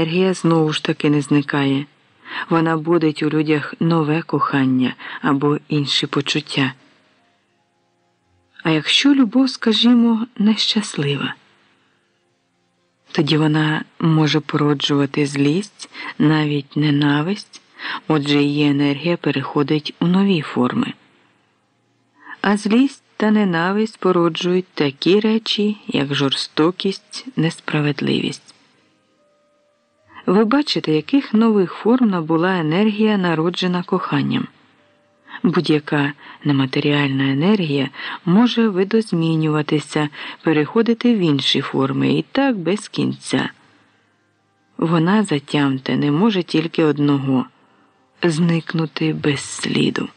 енергія знову ж таки не зникає. Вона будить у людях нове кохання або інші почуття. А якщо любов, скажімо, нещаслива, тоді вона може породжувати злість, навіть ненависть, отже, її енергія переходить у нові форми. А злість та ненависть породжують такі речі, як жорстокість, несправедливість. Ви бачите, яких нових форм набула енергія, народжена коханням. Будь-яка нематеріальна енергія може видозмінюватися, переходити в інші форми і так без кінця. Вона затямте не може тільки одного зникнути без сліду.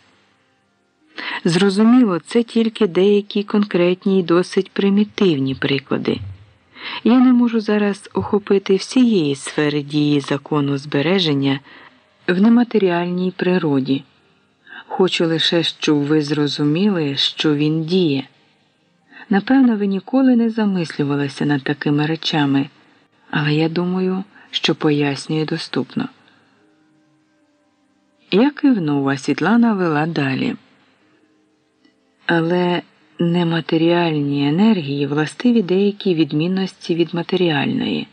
Зрозуміло, це тільки деякі конкретні і досить примітивні приклади. Я не можу зараз охопити всієї сфери дії закону збереження в нематеріальній природі. Хочу лише, щоб ви зрозуміли, що він діє. Напевно, ви ніколи не замислювалися над такими речами, але я думаю, що пояснюю доступно. Я кивнув, а Світлана вела далі. Але нематеріальній енергії властиві деякі відмінності від матеріальної.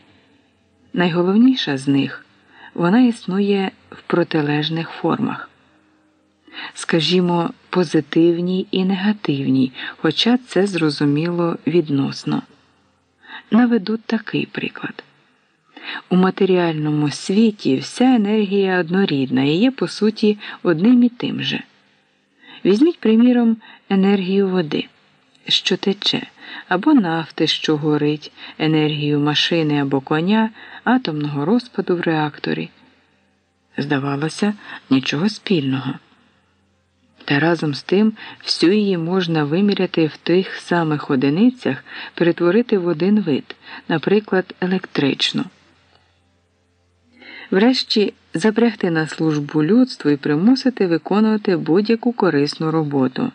Найголовніша з них вона існує в протилежних формах. Скажімо, позитивній і негативній, хоча це зрозуміло відносно. Наведу такий приклад. У матеріальному світі вся енергія однорідна і є, по суті, одним і тим же. Візьміть, приміром, енергію води, що тече, або нафти, що горить, енергію машини або коня, атомного розпаду в реакторі. Здавалося, нічого спільного. Та разом з тим всю її можна виміряти в тих самих одиницях, перетворити в один вид, наприклад, електричну. Врешті запрягти на службу людству і примусити виконувати будь-яку корисну роботу.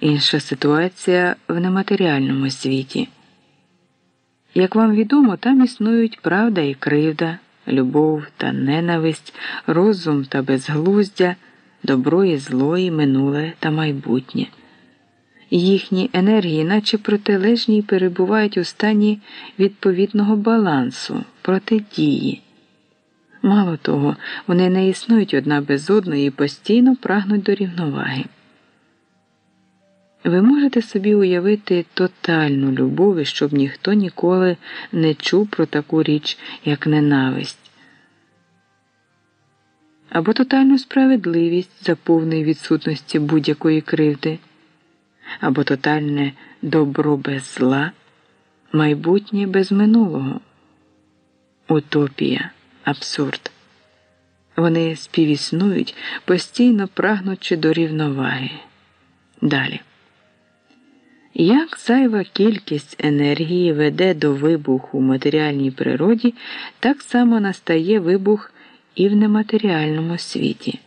Інша ситуація в нематеріальному світі. Як вам відомо, там існують правда і кривда, любов та ненависть, розум та безглуздя, добро і зло, і минуле та майбутнє. Їхні енергії, наче протилежні, перебувають у стані відповідного балансу, протидії. Мало того, вони не існують одна без одної і постійно прагнуть до рівноваги. Ви можете собі уявити тотальну любов, щоб ніхто ніколи не чув про таку річ, як ненависть, або тотальну справедливість за повної відсутності будь-якої кривди, або тотальне добро без зла, майбутнє без минулого, утопія, абсурд. Вони співіснують, постійно прагнучи до рівноваги. Далі. Як зайва кількість енергії веде до вибуху в матеріальній природі, так само настає вибух і в нематеріальному світі.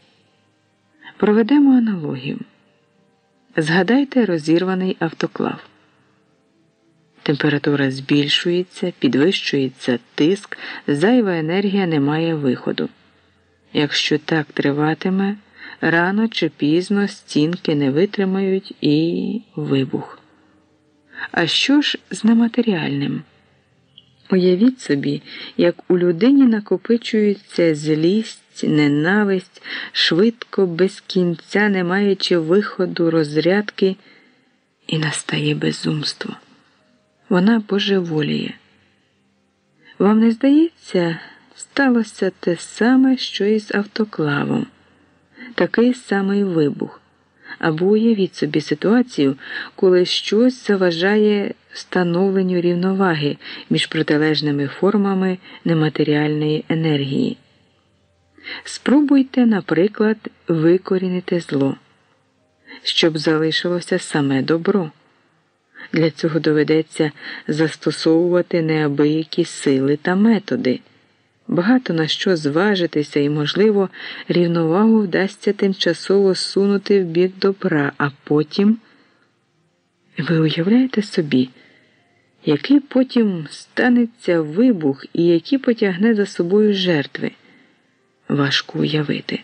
Проведемо аналогію. Згадайте розірваний автоклав. Температура збільшується, підвищується тиск, зайва енергія не має виходу. Якщо так триватиме, рано чи пізно стінки не витримають і вибух. А що ж з нематеріальним? Уявіть собі, як у людині накопичується злість, ненависть, швидко, без кінця, не маючи виходу, розрядки, і настає безумство. Вона божеволіє. Вам не здається, сталося те саме, що і з автоклавом, такий самий вибух. Або уявіть собі ситуацію, коли щось заважає встановленню рівноваги між протилежними формами нематеріальної енергії. Спробуйте, наприклад, викорінити зло, щоб залишилося саме добро. Для цього доведеться застосовувати неабиякі сили та методи багато на що зважитися і, можливо, рівновагу вдасться тимчасово сунути в бік добра, а потім ви уявляєте собі, який потім станеться вибух і який потягне за собою жертви. Важко уявити.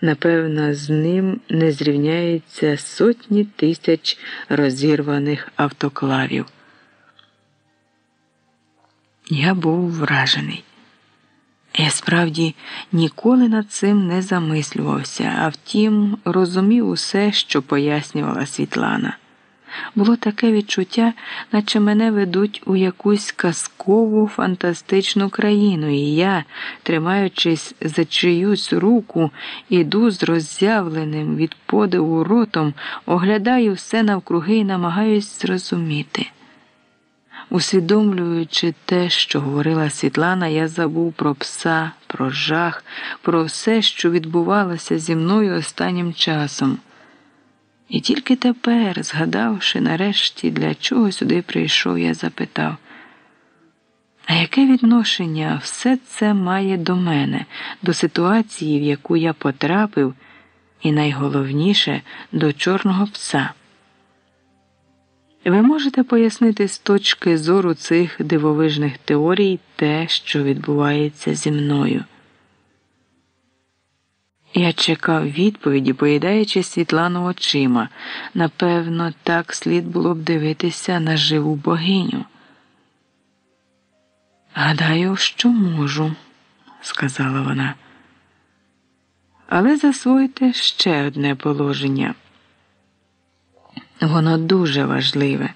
Напевно, з ним не зрівняються сотні тисяч розірваних автоклавів. Я був вражений. Я справді ніколи над цим не замислювався, а втім, розумів усе, що пояснювала Світлана. Було таке відчуття, наче мене ведуть у якусь казкову фантастичну країну, і я, тримаючись за чиюсь руку, іду з роззявленим від подиву ротом, оглядаю все навкруги і намагаюсь зрозуміти. Усвідомлюючи те, що говорила Світлана, я забув про пса, про жах, про все, що відбувалося зі мною останнім часом. І тільки тепер, згадавши нарешті, для чого сюди прийшов, я запитав, а яке відношення все це має до мене, до ситуації, в яку я потрапив, і найголовніше до чорного пса? Ви можете пояснити з точки зору цих дивовижних теорій те, що відбувається зі мною? Я чекав відповіді, поїдаючи Світлану очима. Напевно, так слід було б дивитися на живу богиню. Гадаю, що можу, сказала вона. Але засвойте ще одне положення. Воно дуже важливе.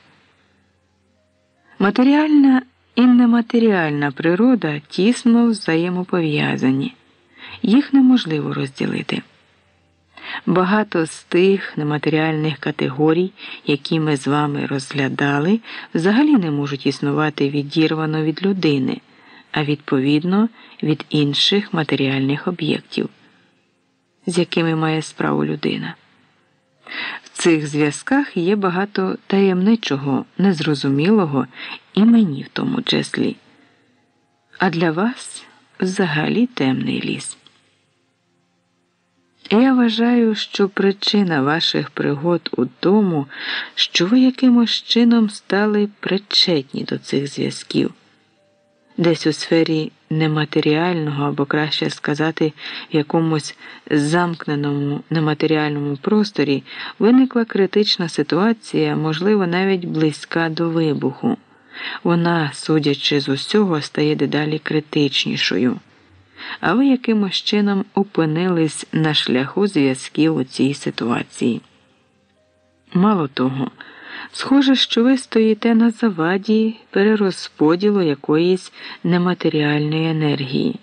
Матеріальна і нематеріальна природа тісно взаємопов'язані їх неможливо розділити. Багато з тих нематеріальних категорій, які ми з вами розглядали, взагалі не можуть існувати відірвано від людини, а відповідно від інших матеріальних об'єктів, з якими має справу людина. В цих зв'язках є багато таємничого, незрозумілого і мені в тому числі. А для вас взагалі темний ліс. Я вважаю, що причина ваших пригод у тому, що ви якимось чином стали причетні до цих зв'язків. Десь у сфері нематеріального або краще сказати, якомусь замкненому нематеріальному просторі виникла критична ситуація, можливо, навіть близька до вибуху. Вона, судячи з усього, стає дедалі критичнішою а ви якимось чином опинились на шляху зв'язків у цій ситуації. Мало того, схоже, що ви стоїте на заваді перерозподілу якоїсь нематеріальної енергії.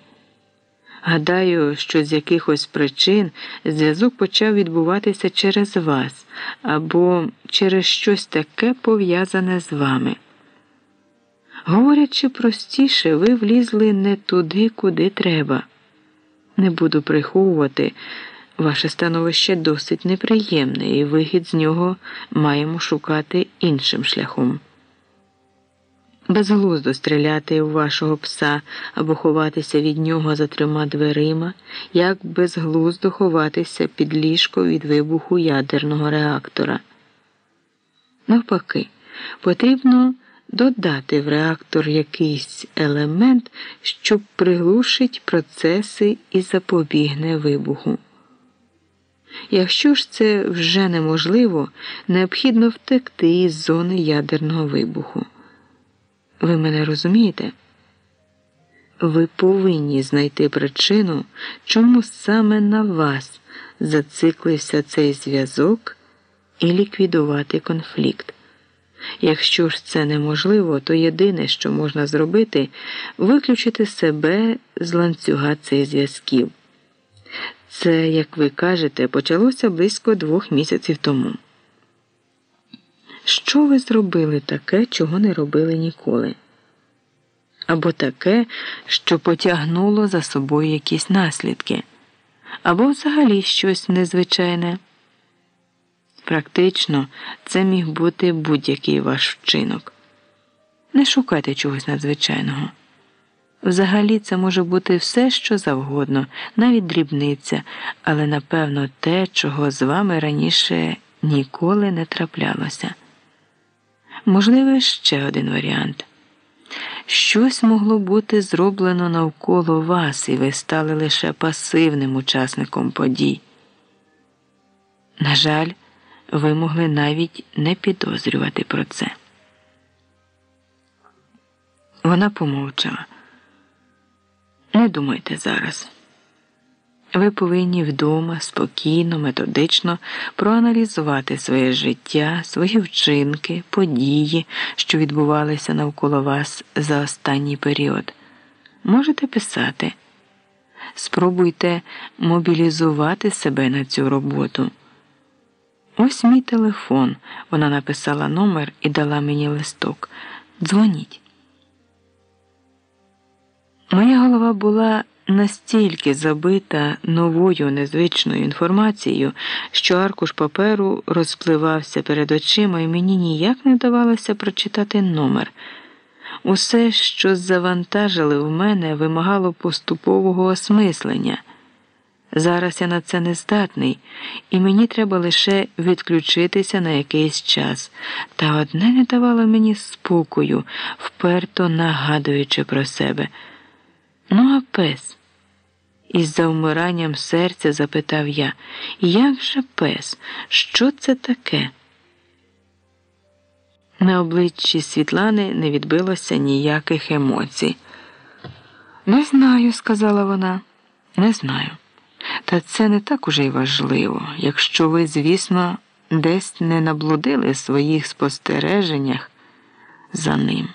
Гадаю, що з якихось причин зв'язок почав відбуватися через вас або через щось таке пов'язане з вами. Говорячи простіше, ви влізли не туди, куди треба. Не буду приховувати, ваше становище досить неприємне, і вихід з нього маємо шукати іншим шляхом. Безглуздо стріляти у вашого пса або ховатися від нього за трьома дверима, як безглуздо ховатися під ліжко від вибуху ядерного реактора. Навпаки, потрібно додати в реактор якийсь елемент, що приглушить процеси і запобігне вибуху. Якщо ж це вже неможливо, необхідно втекти із зони ядерного вибуху. Ви мене розумієте? Ви повинні знайти причину, чому саме на вас зациклився цей зв'язок і ліквідувати конфлікт. Якщо ж це неможливо, то єдине, що можна зробити, виключити себе з ланцюга цих зв'язків. Це, як ви кажете, почалося близько двох місяців тому. Що ви зробили таке, чого не робили ніколи? Або таке, що потягнуло за собою якісь наслідки, або взагалі щось незвичайне. Практично це міг бути будь-який ваш вчинок. Не шукайте чогось надзвичайного. Взагалі це може бути все, що завгодно, навіть дрібниця, але напевно те, чого з вами раніше ніколи не траплялося. Можливо, ще один варіант. Щось могло бути зроблено навколо вас, і ви стали лише пасивним учасником подій. На жаль, ви могли навіть не підозрювати про це. Вона помовчала. Не думайте зараз. Ви повинні вдома спокійно, методично проаналізувати своє життя, свої вчинки, події, що відбувалися навколо вас за останній період. Можете писати. Спробуйте мобілізувати себе на цю роботу. Ось мій телефон. Вона написала номер і дала мені листок. Дзвоніть. Моя голова була настільки забита новою незвичною інформацією, що аркуш паперу розпливався перед очима, і мені ніяк не вдавалося прочитати номер. Усе, що завантажили в мене, вимагало поступового осмислення. Зараз я на це не здатний, і мені треба лише відключитися на якийсь час. Та одне не давало мені спокою, вперто нагадуючи про себе. Ну, а пес? Із завмиранням серця запитав я, як же пес? Що це таке? На обличчі Світлани не відбилося ніяких емоцій. Не знаю, сказала вона, не знаю. Та це не так уже й важливо, якщо ви, звісно, десь не наблудили в своїх спостереженнях за ним,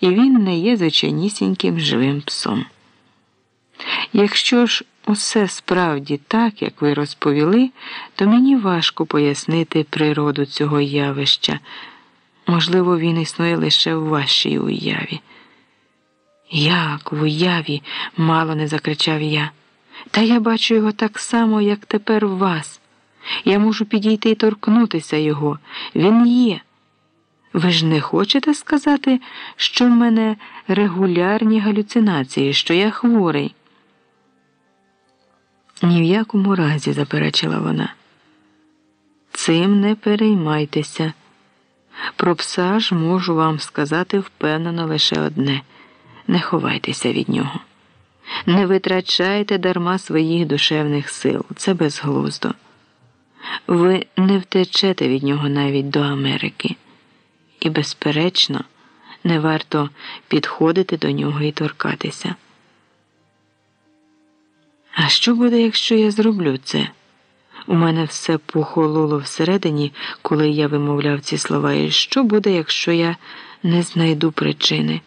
і він не є звичайнісіньким живим псом. Якщо ж усе справді так, як ви розповіли, то мені важко пояснити природу цього явища. Можливо, він існує лише в вашій уяві. Як в уяві? мало не закричав я. Та я бачу його так само, як тепер вас. Я можу підійти і торкнутися його. Він є. Ви ж не хочете сказати, що в мене регулярні галюцинації, що я хворий? Ні в якому разі, заперечила вона. Цим не переймайтеся. Про пса ж можу вам сказати впевнено лише одне не ховайтеся від нього. Не витрачайте дарма своїх душевних сил, це безглуздо. Ви не втечете від нього навіть до Америки. І, безперечно, не варто підходити до нього і торкатися. А що буде, якщо я зроблю це? У мене все похололо всередині, коли я вимовляв ці слова. І що буде, якщо я не знайду причини?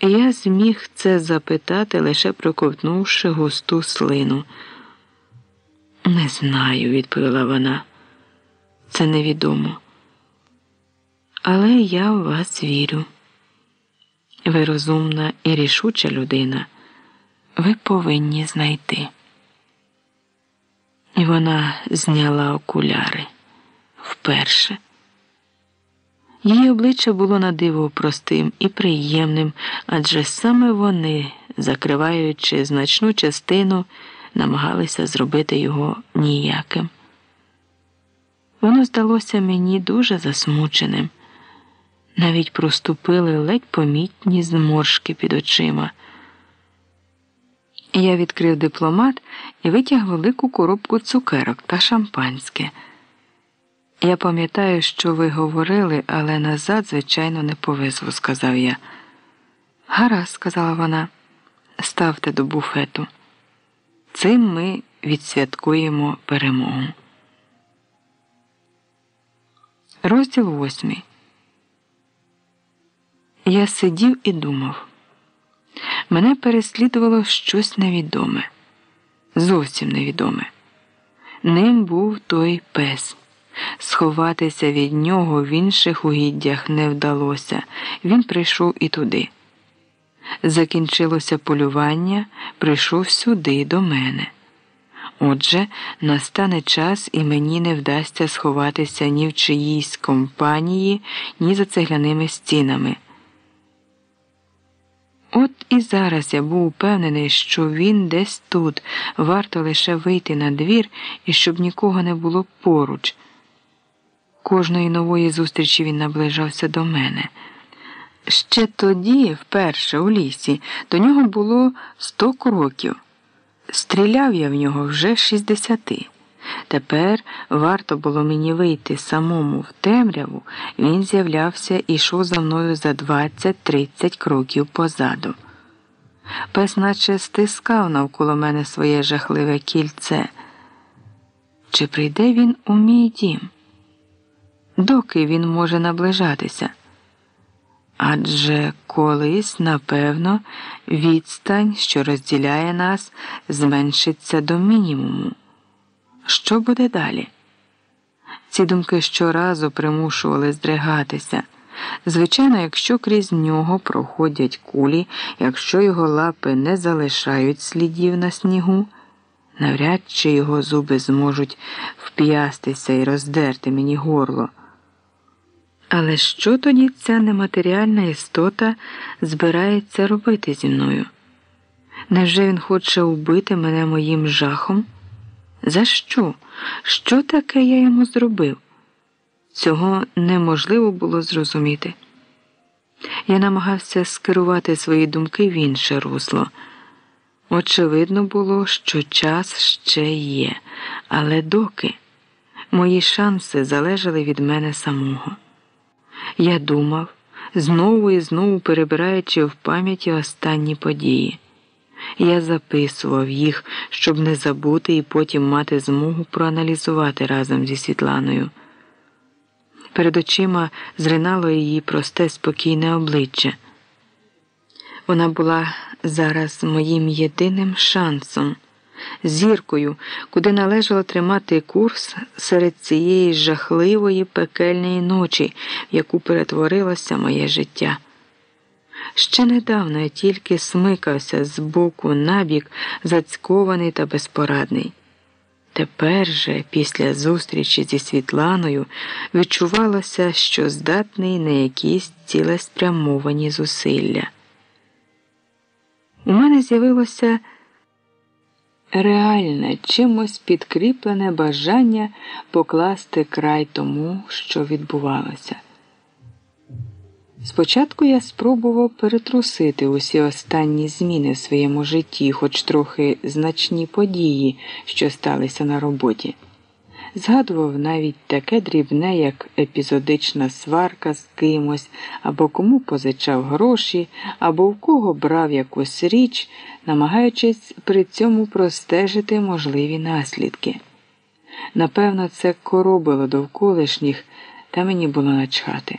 Я зміг це запитати, лише проковтнувши густу слину. Не знаю, відповіла вона. Це невідомо. Але я в вас вірю. Ви розумна і рішуча людина ви повинні знайти. І вона зняла окуляри вперше. Її обличчя було на диво простим і приємним, адже саме вони, закриваючи значну частину, намагалися зробити його ніяким. Воно здалося мені дуже засмученим. Навіть проступили ледь помітні зморшки під очима. Я відкрив дипломат і витяг велику коробку цукерок та шампанське. Я пам'ятаю, що ви говорили, але назад, звичайно, не повезло, сказав я. Гаразд, сказала вона, ставте до буфету. Цим ми відсвяткуємо перемогу. Розділ восьмий. Я сидів і думав мене переслідувало щось невідоме, зовсім невідоме. Ним був той пес. Сховатися від нього в інших угіддях не вдалося. Він прийшов і туди. Закінчилося полювання, прийшов сюди до мене. Отже, настане час і мені не вдасться сховатися ні в чиїсь компанії, ні за цегляними стінами. От і зараз я був упевнений, що він десь тут, варто лише вийти на двір і щоб нікого не було поруч. Кожної нової зустрічі він наближався до мене. Ще тоді, вперше у лісі, до нього було сто кроків. Стріляв я в нього вже шістдесяти. Тепер варто було мені вийти самому в темряву, він з'являвся і йшов за мною за 20-30 кроків позаду. Пес наче стискав навколо мене своє жахливе кільце. Чи прийде він у мій дім? Доки він може наближатися? Адже колись, напевно, відстань, що розділяє нас, зменшиться до мінімуму. Що буде далі? Ці думки щоразу примушували здригатися. Звичайно, якщо крізь нього проходять кулі, якщо його лапи не залишають слідів на снігу, навряд чи його зуби зможуть вп'ястися і роздерти мені горло. Але що тоді ця нематеріальна істота збирається робити зі мною? Невже він хоче убити мене моїм жахом? За що? Що таке я йому зробив? Цього неможливо було зрозуміти. Я намагався скерувати свої думки в інше русло. Очевидно було, що час ще є, але доки мої шанси залежали від мене самого. Я думав, знову і знову перебираючи в пам'яті останні події. Я записував їх, щоб не забути і потім мати змогу проаналізувати разом зі Світланою. Перед очима зринало її просте спокійне обличчя. Вона була зараз моїм єдиним шансом, зіркою, куди належало тримати курс серед цієї жахливої пекельної ночі, в яку перетворилося моє життя. Ще недавно я тільки смикався з боку набік, зацькований та безпорадний. Тепер же, після зустрічі зі Світланою, відчувалося, що здатний на якісь цілеспрямовані зусилля. У мене з'явилося реальне, чимось підкріплене бажання покласти край тому, що відбувалося. Спочатку я спробував перетрусити усі останні зміни в своєму житті, хоч трохи значні події, що сталися на роботі. Згадував навіть таке дрібне, як епізодична сварка з кимось, або кому позичав гроші, або в кого брав якусь річ, намагаючись при цьому простежити можливі наслідки. Напевно, це коробило довколишніх, та мені було начхати.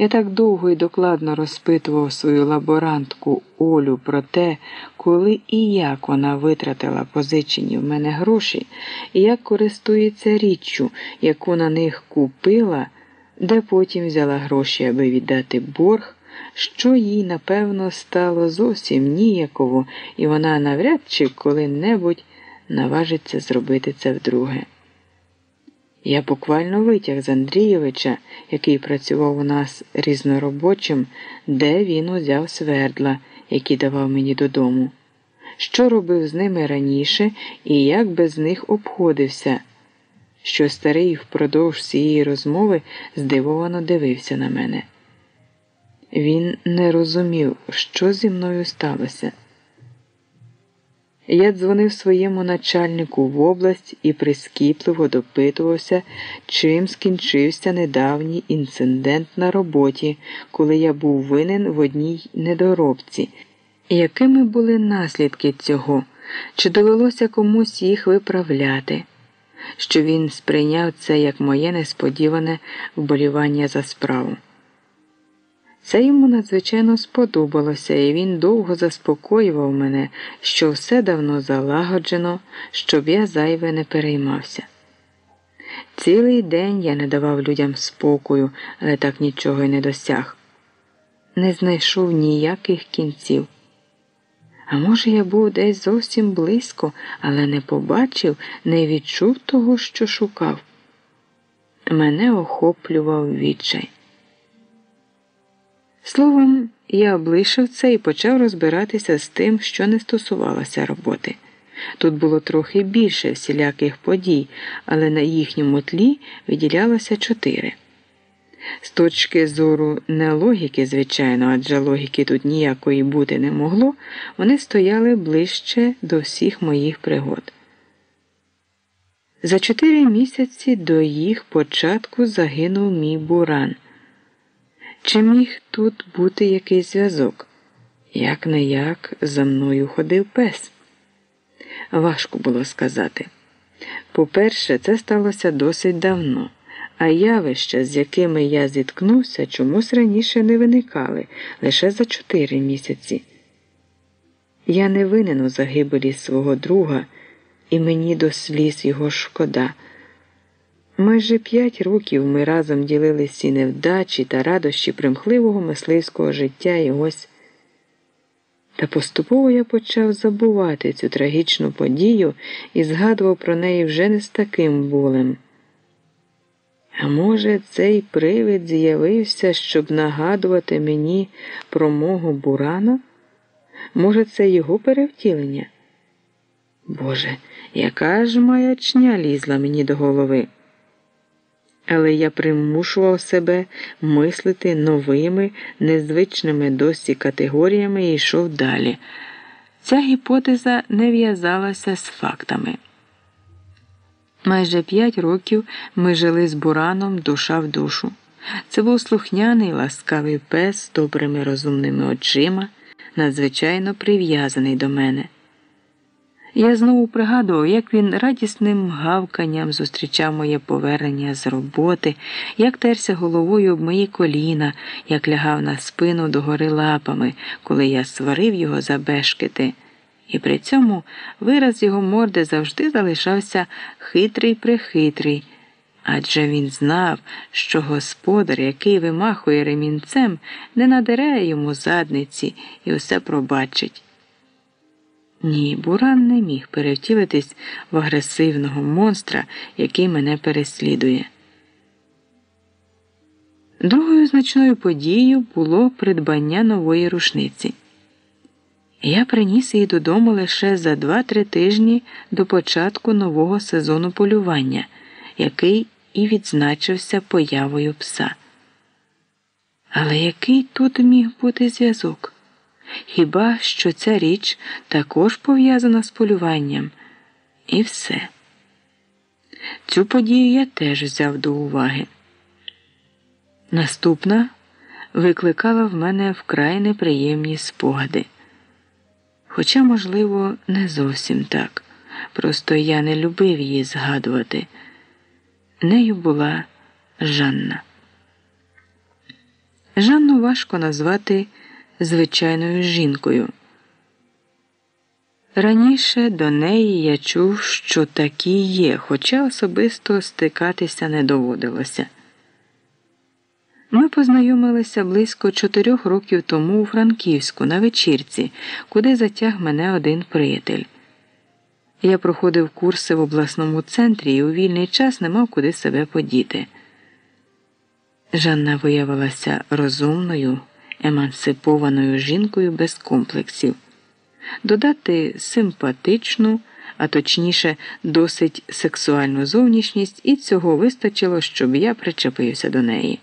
Я так довго і докладно розпитував свою лаборантку Олю про те, коли і як вона витратила позичені в мене гроші, і як користується річчю, яку на них купила, де потім взяла гроші, аби віддати борг, що їй, напевно, стало зовсім ніяково, і вона навряд чи коли-небудь наважиться зробити це вдруге. Я буквально витяг з Андрійовича, який працював у нас різноробочим, де він узяв свердла, які давав мені додому, що робив з ними раніше і як без них обходився, що старий впродовж цієї розмови здивовано дивився на мене. Він не розумів, що зі мною сталося. Я дзвонив своєму начальнику в область і прискіпливо допитувався, чим скінчився недавній інцидент на роботі, коли я був винен в одній недоробці, якими були наслідки цього, чи довелося комусь їх виправляти, що він сприйняв це як моє несподіване вболівання за справу. Це йому надзвичайно сподобалося, і він довго заспокоював мене, що все давно залагоджено, щоб я зайве не переймався. Цілий день я не давав людям спокою, але так нічого й не досяг. Не знайшов ніяких кінців. А може, я був десь зовсім близько, але не побачив, не відчув того, що шукав. Мене охоплював відчай. Словом, я облишив це і почав розбиратися з тим, що не стосувалося роботи. Тут було трохи більше всіляких подій, але на їхньому тлі виділялося чотири. З точки зору не логіки, звичайно, адже логіки тут ніякої бути не могло, вони стояли ближче до всіх моїх пригод. За чотири місяці до їх початку загинув мій буран. Чи міг тут бути якийсь зв'язок? Як не як за мною ходив пес? Важко було сказати. По-перше, це сталося досить давно, а явища, з якими я зіткнувся, чомусь раніше не виникали лише за чотири місяці. Я не винен у загибелі свого друга, і мені до сліз його шкода. Майже п'ять років ми разом ділили всі невдачі та радощі примхливого мисливського життя і ось. Та поступово я почав забувати цю трагічну подію і згадував про неї вже не з таким болем. А може, цей привид з'явився, щоб нагадувати мені про мого бурана? Може, це його перевтілення? Боже, яка ж маячня лізла мені до голови? Але я примушував себе мислити новими, незвичними досі категоріями і йшов далі. Ця гіпотеза не в'язалася з фактами. Майже п'ять років ми жили з бураном душа в душу. Це був слухняний ласкавий пес з добрими розумними очима, надзвичайно прив'язаний до мене. Я знову пригадував, як він радісним гавканням зустрічав моє повернення з роботи, як терся головою об мої коліна, як лягав на спину догори лапами, коли я сварив його за бешкети. І при цьому вираз його морди завжди залишався хитрий прихитрий, адже він знав, що господар, який вимахує ремінцем, не надере йому задниці і усе пробачить. Ні, Буран не міг перевтілитись в агресивного монстра, який мене переслідує. Другою значною подією було придбання нової рушниці. Я приніс її додому лише за 2-3 тижні до початку нового сезону полювання, який і відзначився появою пса. Але який тут міг бути зв'язок? Хіба що ця річ також пов'язана з полюванням? І все. Цю подію я теж взяв до уваги. Наступна викликала в мене вкрай неприємні спогади. Хоча, можливо, не зовсім так. Просто я не любив її згадувати. Нею була Жанна. Жанну важко назвати звичайною жінкою. Раніше до неї я чув, що такі є, хоча особисто стикатися не доводилося. Ми познайомилися близько чотирьох років тому у Франківську на вечірці, куди затяг мене один приятель. Я проходив курси в обласному центрі і у вільний час не мав куди себе подіти. Жанна виявилася розумною емансипованою жінкою без комплексів, додати симпатичну, а точніше, досить сексуальну зовнішність, і цього вистачило, щоб я причепився до неї.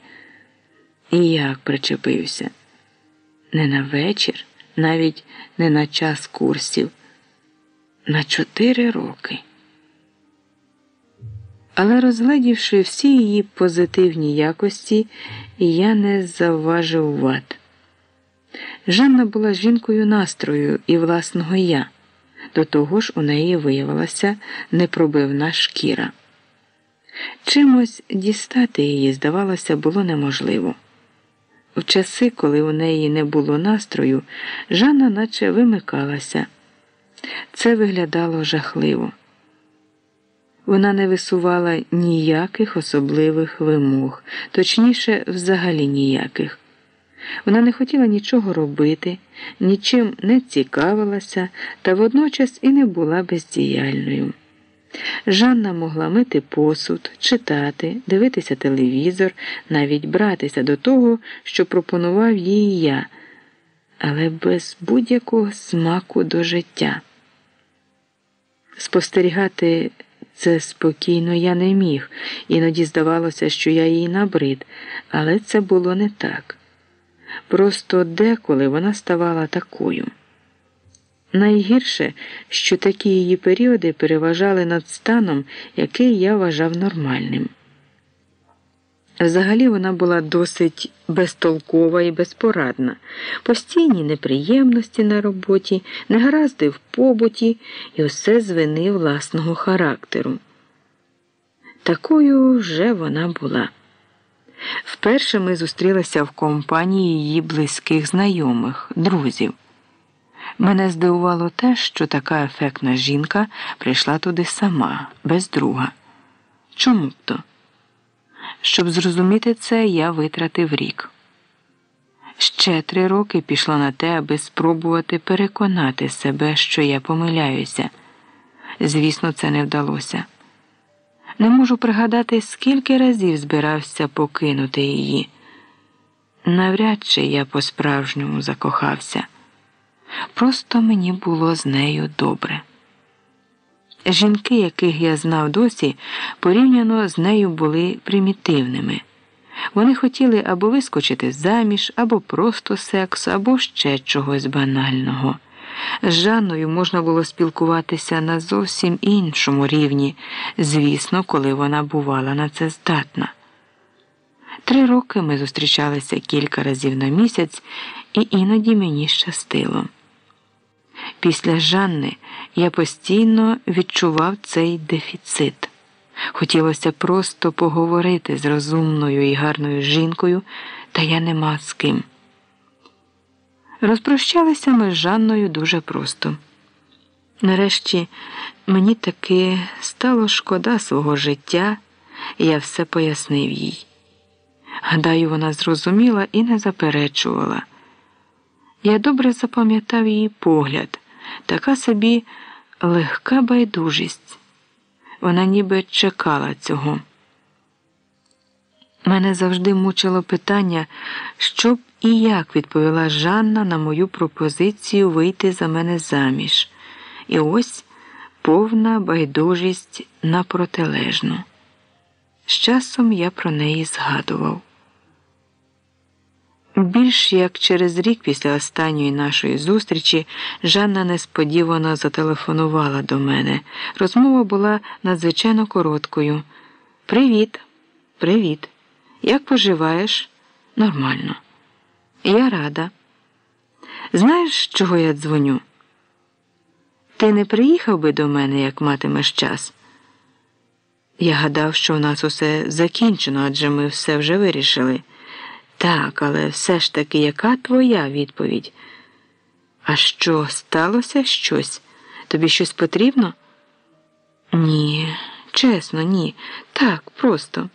І як причепився? Не на вечір, навіть не на час курсів, на чотири роки. Але розглядівши всі її позитивні якості, я не завважив вад. Жанна була жінкою настрою і власного я. До того ж у неї виявилася непробивна шкіра. Чимось дістати її, здавалося, було неможливо. В часи, коли у неї не було настрою, Жанна наче вимикалася. Це виглядало жахливо. Вона не висувала ніяких особливих вимог, точніше, взагалі ніяких. Вона не хотіла нічого робити, нічим не цікавилася та водночас і не була бездіяльною. Жанна могла мити посуд, читати, дивитися телевізор, навіть братися до того, що пропонував їй я, але без будь-якого смаку до життя. Спостерігати це спокійно я не міг, іноді здавалося, що я їй набрид, але це було не так. Просто деколи вона ставала такою. Найгірше, що такі її періоди переважали над станом, який я вважав нормальним. Взагалі вона була досить безтолкова і безпорадна, постійні неприємності на роботі, негаразди в побуті і усе з вини власного характеру. Такою вже вона була. Вперше ми зустрілися в компанії її близьких знайомих, друзів. Мене здивувало те, що така ефектна жінка прийшла туди сама, без друга. Чому то? Щоб зрозуміти це, я витратив рік. Ще три роки пішло на те, аби спробувати переконати себе, що я помиляюся. Звісно, це не вдалося. Не можу пригадати, скільки разів збирався покинути її. Навряд чи я по-справжньому закохався. Просто мені було з нею добре. Жінки, яких я знав досі, порівняно з нею були примітивними. Вони хотіли або вискочити заміж, або просто секс, або ще чогось банального. З Жанною можна було спілкуватися на зовсім іншому рівні, звісно, коли вона бувала на це здатна. Три роки ми зустрічалися кілька разів на місяць, і іноді мені щастило. Після Жанни я постійно відчував цей дефіцит. Хотілося просто поговорити з розумною і гарною жінкою, та я не мав з ким. Розпрощалися ми з Жанною дуже просто. Нарешті мені таки стало шкода свого життя, і я все пояснив їй. Гадаю, вона зрозуміла і не заперечувала. Я добре запам'ятав її погляд, така собі легка байдужість. Вона ніби чекала цього. Мене завжди мучило питання, що б і як відповіла Жанна на мою пропозицію вийти за мене заміж. І ось повна байдужість на протилежну. З часом я про неї згадував. Більш як через рік після останньої нашої зустрічі Жанна несподівано зателефонувала до мене. Розмова була надзвичайно короткою. Привіт, привіт. Як поживаєш? Нормально. Я рада. Знаєш, чого я дзвоню? Ти не приїхав би до мене, як матимеш час? Я гадав, що у нас усе закінчено, адже ми все вже вирішили. Так, але все ж таки, яка твоя відповідь? А що, сталося щось? Тобі щось потрібно? Ні, чесно, ні. Так, просто.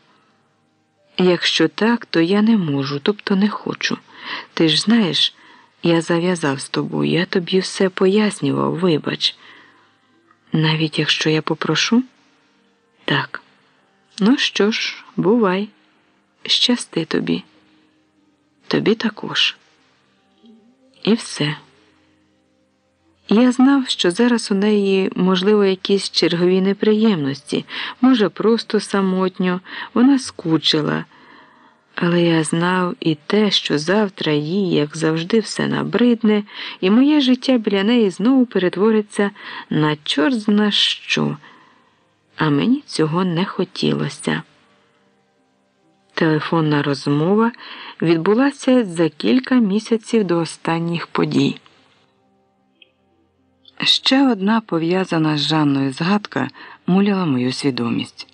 Якщо так, то я не можу, тобто не хочу. Ти ж знаєш, я зав'язав з тобою, я тобі все пояснював, вибач. Навіть якщо я попрошу? Так. Ну що ж, бувай, щасти тобі. Тобі також. І все. Я знав, що зараз у неї, можливо, якісь чергові неприємності, може, просто самотньо, вона скучила. Але я знав і те, що завтра їй, як завжди, все набридне, і моє життя біля неї знову перетвориться на чорт зна що, а мені цього не хотілося. Телефонна розмова відбулася за кілька місяців до останніх подій. Ще одна пов'язана з Жанною згадка муляла мою свідомість.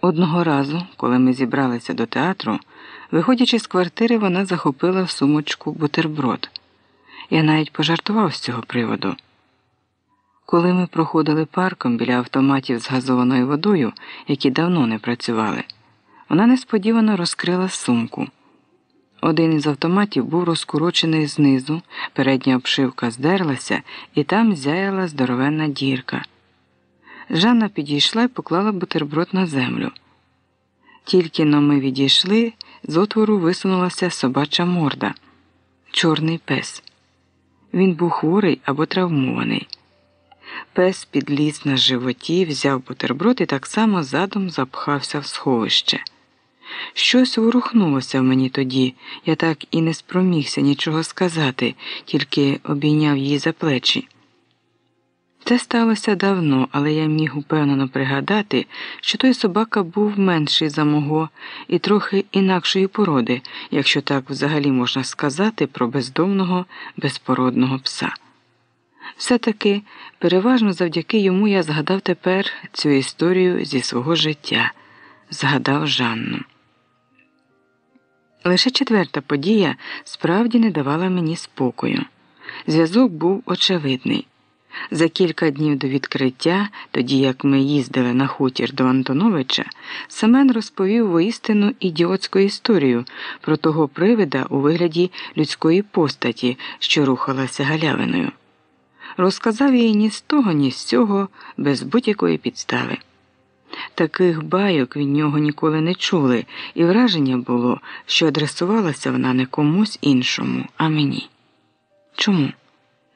Одного разу, коли ми зібралися до театру, виходячи з квартири, вона захопила в сумочку бутерброд. Я навіть пожартував з цього приводу. Коли ми проходили парком біля автоматів з газованою водою, які давно не працювали, вона несподівано розкрила сумку. Один із автоматів був розкурочений знизу, передня обшивка здерлася, і там зяяла здоровенна дірка. Жанна підійшла і поклала бутерброд на землю. Тільки но ми відійшли, з отвору висунулася собача морда, чорний пес. Він був хворий або травмований. Пес підліз на животі, взяв бутерброд і так само задом запхався в сховище. Щось ворухнулося в мені тоді, я так і не спромігся нічого сказати, тільки обійняв її за плечі. Це сталося давно, але я міг упевнено пригадати, що той собака був менший за мого і трохи інакшої породи, якщо так взагалі можна сказати про бездомного безпородного пса. Все-таки переважно завдяки йому я згадав тепер цю історію зі свого життя, згадав Жанну. Лише четверта подія справді не давала мені спокою. Зв'язок був очевидний. За кілька днів до відкриття, тоді як ми їздили на хутір до Антоновича, Семен розповів воістину ідіотську історію про того привида у вигляді людської постаті, що рухалася галявиною. Розказав їй ні з того, ні з цього, без будь-якої підстави. Таких байок від нього ніколи не чули, і враження було, що адресувалася вона не комусь іншому, а мені. Чому?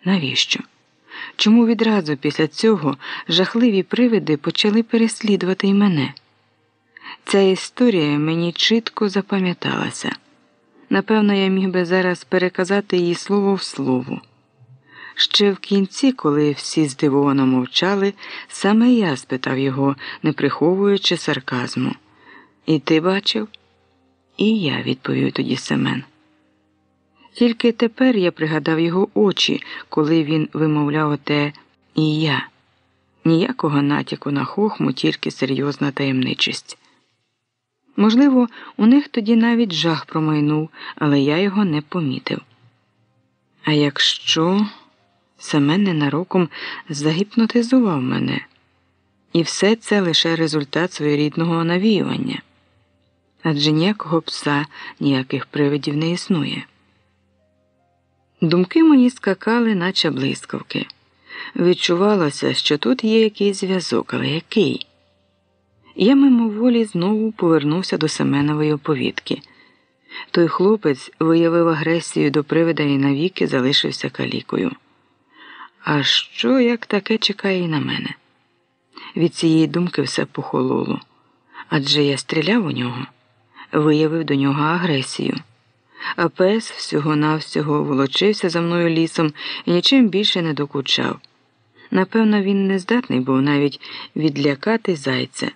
Навіщо? Чому відразу після цього жахливі привиди почали переслідувати й мене? Ця історія мені чітко запам'яталася. Напевно, я міг би зараз переказати її слово в слово. Ще в кінці, коли всі здивовано мовчали, саме я спитав його, не приховуючи сарказму. І ти бачив? І я, відповів тоді Семен. Тільки тепер я пригадав його очі, коли він вимовляв оте і я. Ніякого натяку на хохму, тільки серйозна таємничість. Можливо, у них тоді навіть жах промайнув, але я його не помітив. А якщо Семен ненароком загіпнотизував мене, і все це лише результат своєрідного навіювання адже ніякого пса, ніяких привидів не існує. Думки мої скакали, наче блискавки. Відчувалося, що тут є якийсь зв'язок, але який? Я мимоволі знову повернувся до Семенової оповідки. Той хлопець виявив агресію до привида і навіки залишився калікою. А що як таке чекає і на мене? Від цієї думки все похололо. Адже я стріляв у нього, виявив до нього агресію а пес всього-навсього волочився за мною лісом і нічим більше не докучав. Напевно, він не здатний був навіть відлякати зайця.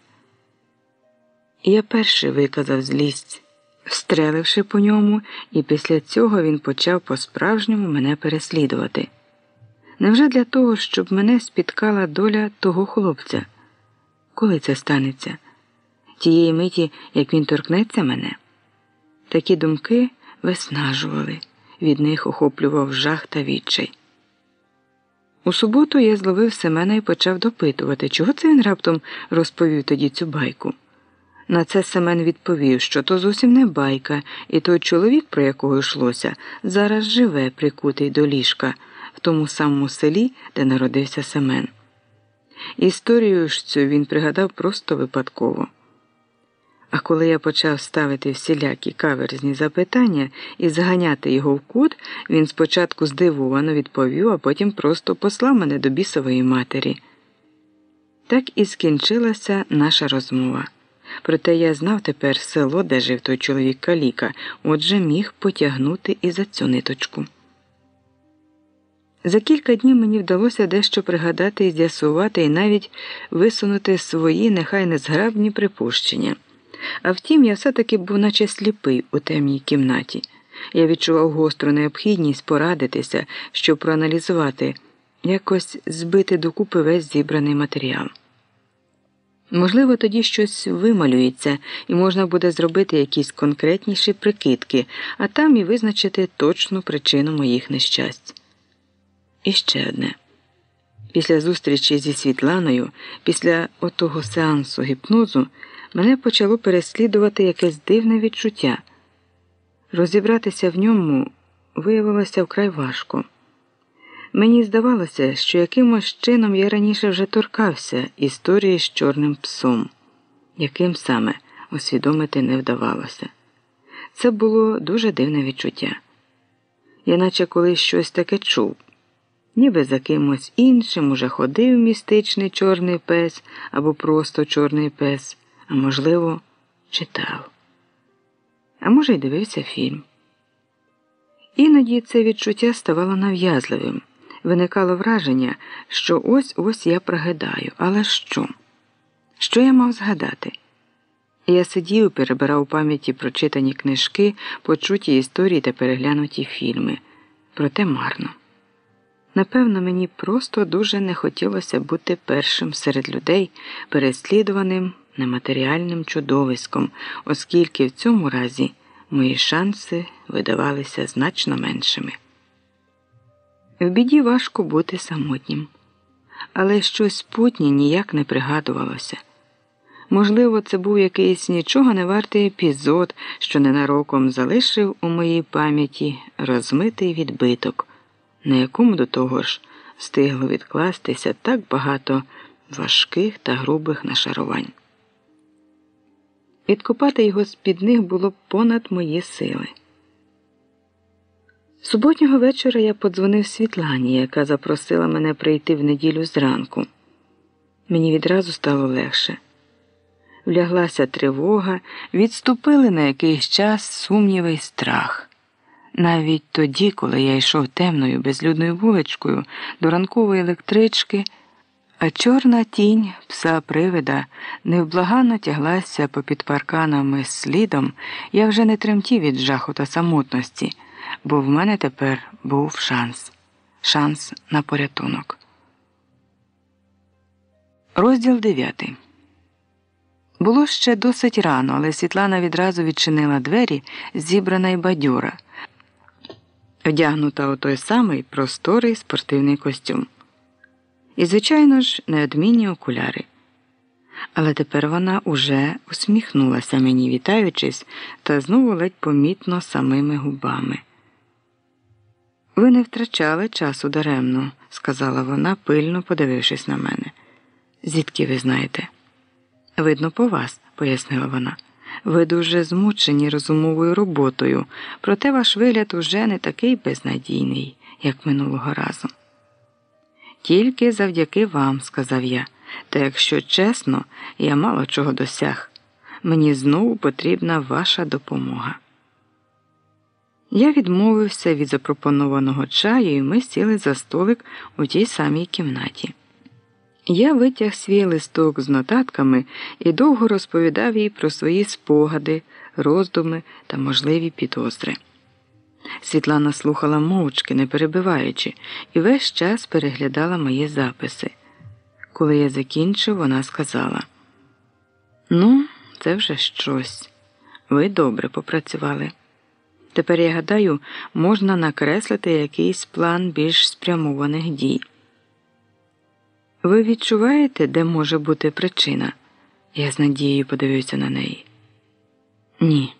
Я перший виказав злість, встреливши по ньому, і після цього він почав по-справжньому мене переслідувати. Невже для того, щоб мене спіткала доля того хлопця? Коли це станеться? Тієї миті, як він торкнеться мене? Такі думки виснажували, від них охоплював жах та відчай. У суботу я зловив Семена і почав допитувати, чого це він раптом розповів тоді цю байку. На це Семен відповів, що то зовсім не байка, і той чоловік, про якого йшлося, зараз живе прикутий до ліжка в тому самому селі, де народився Семен. Історію ж цю він пригадав просто випадково. А коли я почав ставити всілякі каверзні запитання і заганяти його в кут, він спочатку здивовано відповів, а потім просто послав мене до бісової матері. Так і скінчилася наша розмова. Проте я знав тепер село, де жив той чоловік каліка, отже міг потягнути і за цю ниточку. За кілька днів мені вдалося дещо пригадати і з'ясувати, і навіть висунути свої нехай незграбні припущення. А втім, я все-таки був наче сліпий у темній кімнаті. Я відчував гостру необхідність порадитися, щоб проаналізувати, якось збити докупи весь зібраний матеріал. Можливо, тоді щось вималюється, і можна буде зробити якісь конкретніші прикидки, а там і визначити точну причину моїх нещасть. І ще одне. Після зустрічі зі Світланою, після отого сеансу гіпнозу мене почало переслідувати якесь дивне відчуття. Розібратися в ньому виявилося вкрай важко. Мені здавалося, що якимось чином я раніше вже торкався історії з чорним псом, яким саме усвідомити не вдавалося. Це було дуже дивне відчуття. Я наче колись щось таке чув. Ніби за кимось іншим уже ходив містичний чорний пес або просто чорний пес, а можливо, читав. А може, й дивився фільм. Іноді це відчуття ставало нав'язливим. Виникало враження, що ось ось я пригадаю, але що? Що я мав згадати? Я сидів, перебирав у пам'яті прочитані книжки, почуті історії та переглянуті фільми. Проте марно. Напевно, мені просто дуже не хотілося бути першим серед людей, переслідуваним нематеріальним чудовиськом, оскільки в цьому разі мої шанси видавалися значно меншими. В біді важко бути самотнім, але щось путнє ніяк не пригадувалося. Можливо, це був якийсь нічого не вартий епізод, що ненароком залишив у моїй пам'яті розмитий відбиток, на якому до того ж встигло відкластися так багато важких та грубих нашарувань. Відкопати його з під них було понад мої сили. Суботнього вечора я подзвонив Світлані, яка запросила мене прийти в неділю зранку. Мені відразу стало легше. Вляглася тривога, відступили на якийсь час сумніви й страх. Навіть тоді, коли я йшов темною безлюдною вуличкою до ранкової електрички, а чорна тінь пса привида невблаганно тяглася попід парканами слідом, я вже не тремтів від жаху та самотності бо в мене тепер був шанс шанс на порятунок. Розділ 9 Було ще досить рано, але Світлана відразу відчинила двері, зібрана й бадьора, вдягнута у той самий просторий спортивний костюм. І, звичайно ж, неодмінні окуляри. Але тепер вона уже усміхнулася мені, вітаючись, та знову ледь помітно самими губами. Ви не втрачали часу даремно, сказала вона, пильно подивившись на мене. Звідки ви знаєте? Видно, по вас, пояснила вона. Ви дуже змучені розумовою роботою, проте ваш вигляд уже не такий безнадійний, як минулого разу. Тільки завдяки вам, сказав я, та якщо чесно, я мало чого досяг. Мені знову потрібна ваша допомога. Я відмовився від запропонованого чаю, і ми сіли за столик у тій самій кімнаті. Я витяг свій листок з нотатками і довго розповідав їй про свої спогади, роздуми та можливі підозри. Світлана слухала мовчки, не перебиваючи, і весь час переглядала мої записи. Коли я закінчив, вона сказала: Ну, це вже щось. Ви добре попрацювали. Тепер, я гадаю, можна накреслити якийсь план більш спрямованих дій. Ви відчуваєте, де може бути причина? Я з надією подивився на неї. Ні,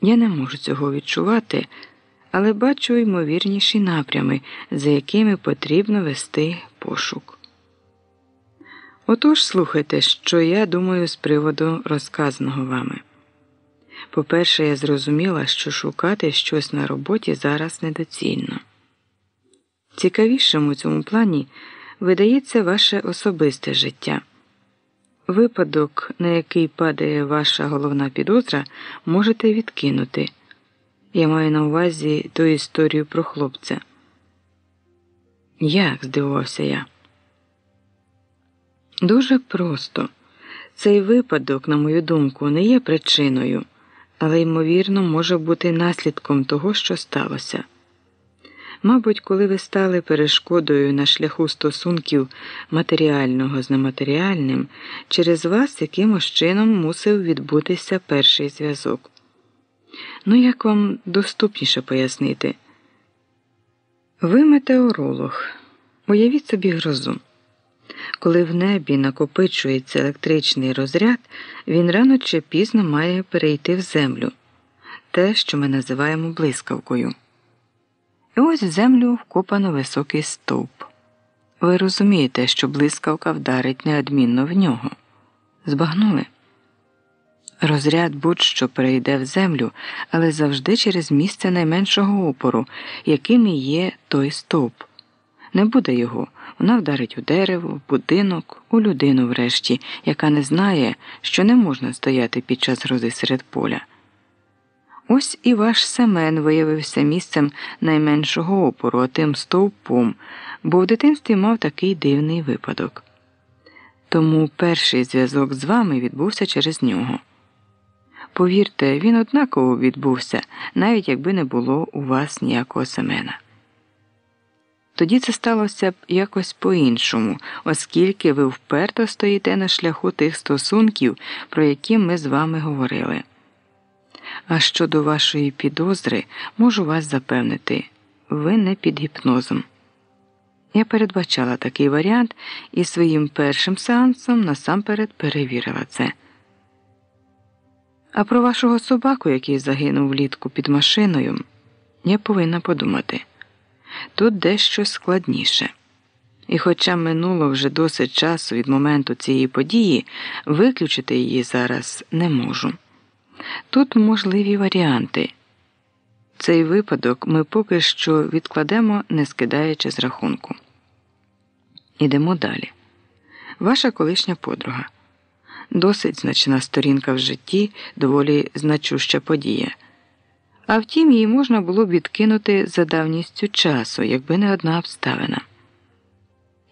я не можу цього відчувати, але бачу ймовірніші напрями, за якими потрібно вести пошук. Отож, слухайте, що я думаю з приводу розказаного вами. По-перше, я зрозуміла, що шукати щось на роботі зараз недоцільно. Цікавішим у цьому плані видається ваше особисте життя. Випадок, на який падає ваша головна підозра, можете відкинути. Я маю на увазі ту історію про хлопця. Як? здивувався я. Дуже просто. Цей випадок, на мою думку, не є причиною але, ймовірно, може бути наслідком того, що сталося. Мабуть, коли ви стали перешкодою на шляху стосунків матеріального з нематеріальним, через вас якимось чином мусив відбутися перший зв'язок. Ну, як вам доступніше пояснити? Ви метеоролог. Уявіть собі грозу. Коли в небі накопичується електричний розряд, він рано чи пізно має перейти в землю, те, що ми називаємо блискавкою. І ось в землю вкопано високий стовп. Ви розумієте, що блискавка вдарить неодмінно в нього. Збагнули? Розряд будь-що перейде в землю, але завжди через місце найменшого опору, яким і є той стовп. Не буде його, вона вдарить у дерево, в будинок, у людину врешті, яка не знає, що не можна стояти під час грози серед поля. Ось і ваш Семен виявився місцем найменшого опору, а тим стовпом, бо в дитинстві мав такий дивний випадок. Тому перший зв'язок з вами відбувся через нього. Повірте, він однаково відбувся, навіть якби не було у вас ніякого Семена. Тоді це сталося б якось по-іншому, оскільки ви вперто стоїте на шляху тих стосунків, про які ми з вами говорили. А щодо вашої підозри, можу вас запевнити, ви не під гіпнозом. Я передбачала такий варіант і своїм першим сеансом насамперед перевірила це. А про вашого собаку, який загинув влітку під машиною, я повинна подумати тут дещо складніше. І, хоча минуло вже досить часу від моменту цієї події, виключити її зараз не можу. Тут можливі варіанти. Цей випадок ми поки що відкладемо, не скидаючи з рахунку. Ідемо далі. Ваша колишня подруга. Досить значна сторінка в житті, доволі значуща подія. А втім, її можна було б відкинути за давністю часу, якби не одна обставина.